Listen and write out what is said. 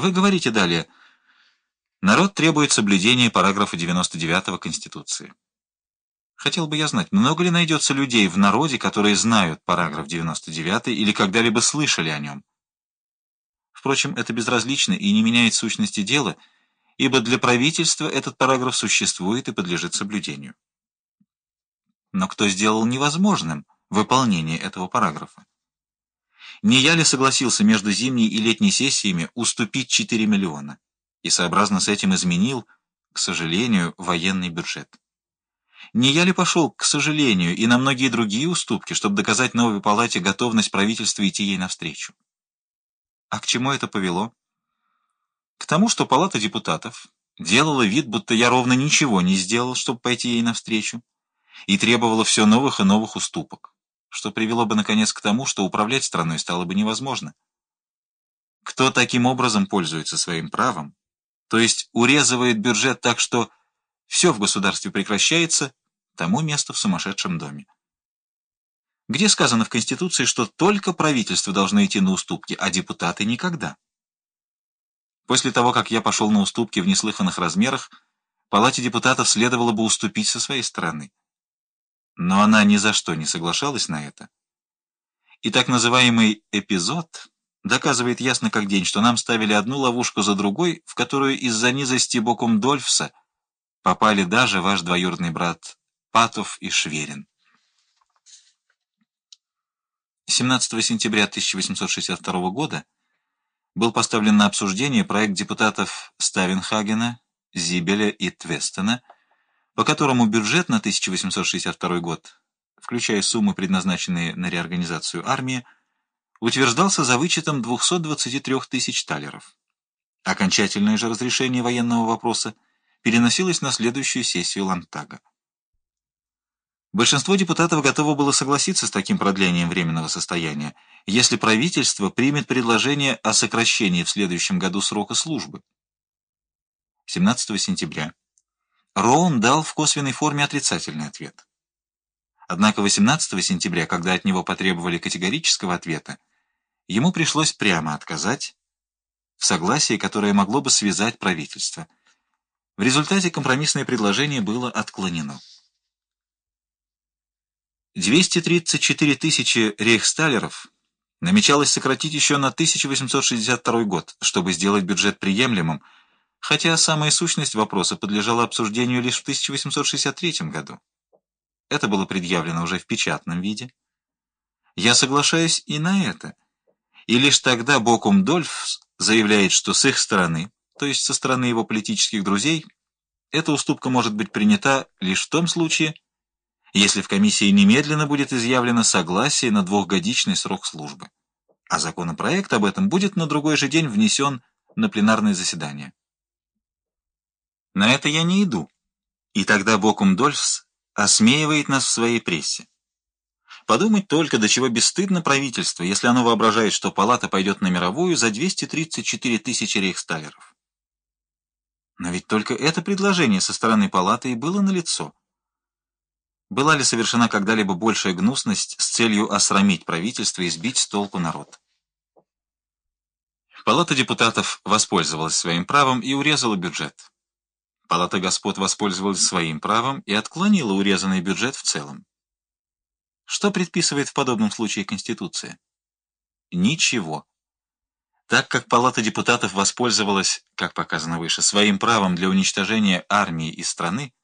Вы говорите далее. Народ требует соблюдения параграфа 99 Конституции. Хотел бы я знать, много ли найдется людей в народе, которые знают параграф 99 или когда-либо слышали о нем? Впрочем, это безразлично и не меняет сущности дела, ибо для правительства этот параграф существует и подлежит соблюдению. Но кто сделал невозможным выполнение этого параграфа? Не я ли согласился между зимней и летней сессиями уступить 4 миллиона и сообразно с этим изменил, к сожалению, военный бюджет? Не я ли пошел, к сожалению, и на многие другие уступки, чтобы доказать новой палате готовность правительства идти ей навстречу? А к чему это повело? К тому, что палата депутатов делала вид, будто я ровно ничего не сделал, чтобы пойти ей навстречу, и требовала все новых и новых уступок что привело бы, наконец, к тому, что управлять страной стало бы невозможно. Кто таким образом пользуется своим правом, то есть урезывает бюджет так, что все в государстве прекращается, тому место в сумасшедшем доме. Где сказано в Конституции, что только правительство должно идти на уступки, а депутаты никогда? После того, как я пошел на уступки в неслыханных размерах, Палате депутатов следовало бы уступить со своей стороны. Но она ни за что не соглашалась на это. И так называемый «эпизод» доказывает ясно как день, что нам ставили одну ловушку за другой, в которую из-за низости боком Дольфса попали даже ваш двоюродный брат Патов и Шверин. 17 сентября 1862 года был поставлен на обсуждение проект депутатов Ставенхагена, Зибеля и Твестена по которому бюджет на 1862 год, включая суммы, предназначенные на реорганизацию армии, утверждался за вычетом 223 тысяч талеров. Окончательное же разрешение военного вопроса переносилось на следующую сессию Лантага. Большинство депутатов готово было согласиться с таким продлением временного состояния, если правительство примет предложение о сокращении в следующем году срока службы. 17 сентября Роун дал в косвенной форме отрицательный ответ. Однако 18 сентября, когда от него потребовали категорического ответа, ему пришлось прямо отказать в согласии, которое могло бы связать правительство. В результате компромиссное предложение было отклонено. 234 тысячи рейхсталеров намечалось сократить еще на 1862 год, чтобы сделать бюджет приемлемым, хотя самая сущность вопроса подлежала обсуждению лишь в 1863 году. Это было предъявлено уже в печатном виде. Я соглашаюсь и на это. И лишь тогда Бокум Дольф заявляет, что с их стороны, то есть со стороны его политических друзей, эта уступка может быть принята лишь в том случае, если в комиссии немедленно будет изъявлено согласие на двухгодичный срок службы, а законопроект об этом будет на другой же день внесен на пленарное заседание. На это я не иду. И тогда Бокум Дольфс осмеивает нас в своей прессе. Подумать только, до чего бесстыдно правительство, если оно воображает, что палата пойдет на мировую за 234 тысячи рейхсталеров. Но ведь только это предложение со стороны палаты и было налицо. Была ли совершена когда-либо большая гнусность с целью осрамить правительство и сбить с толку народ? Палата депутатов воспользовалась своим правом и урезала бюджет. Палата господ воспользовалась своим правом и отклонила урезанный бюджет в целом. Что предписывает в подобном случае Конституция? Ничего. Так как Палата депутатов воспользовалась, как показано выше, своим правом для уничтожения армии и страны,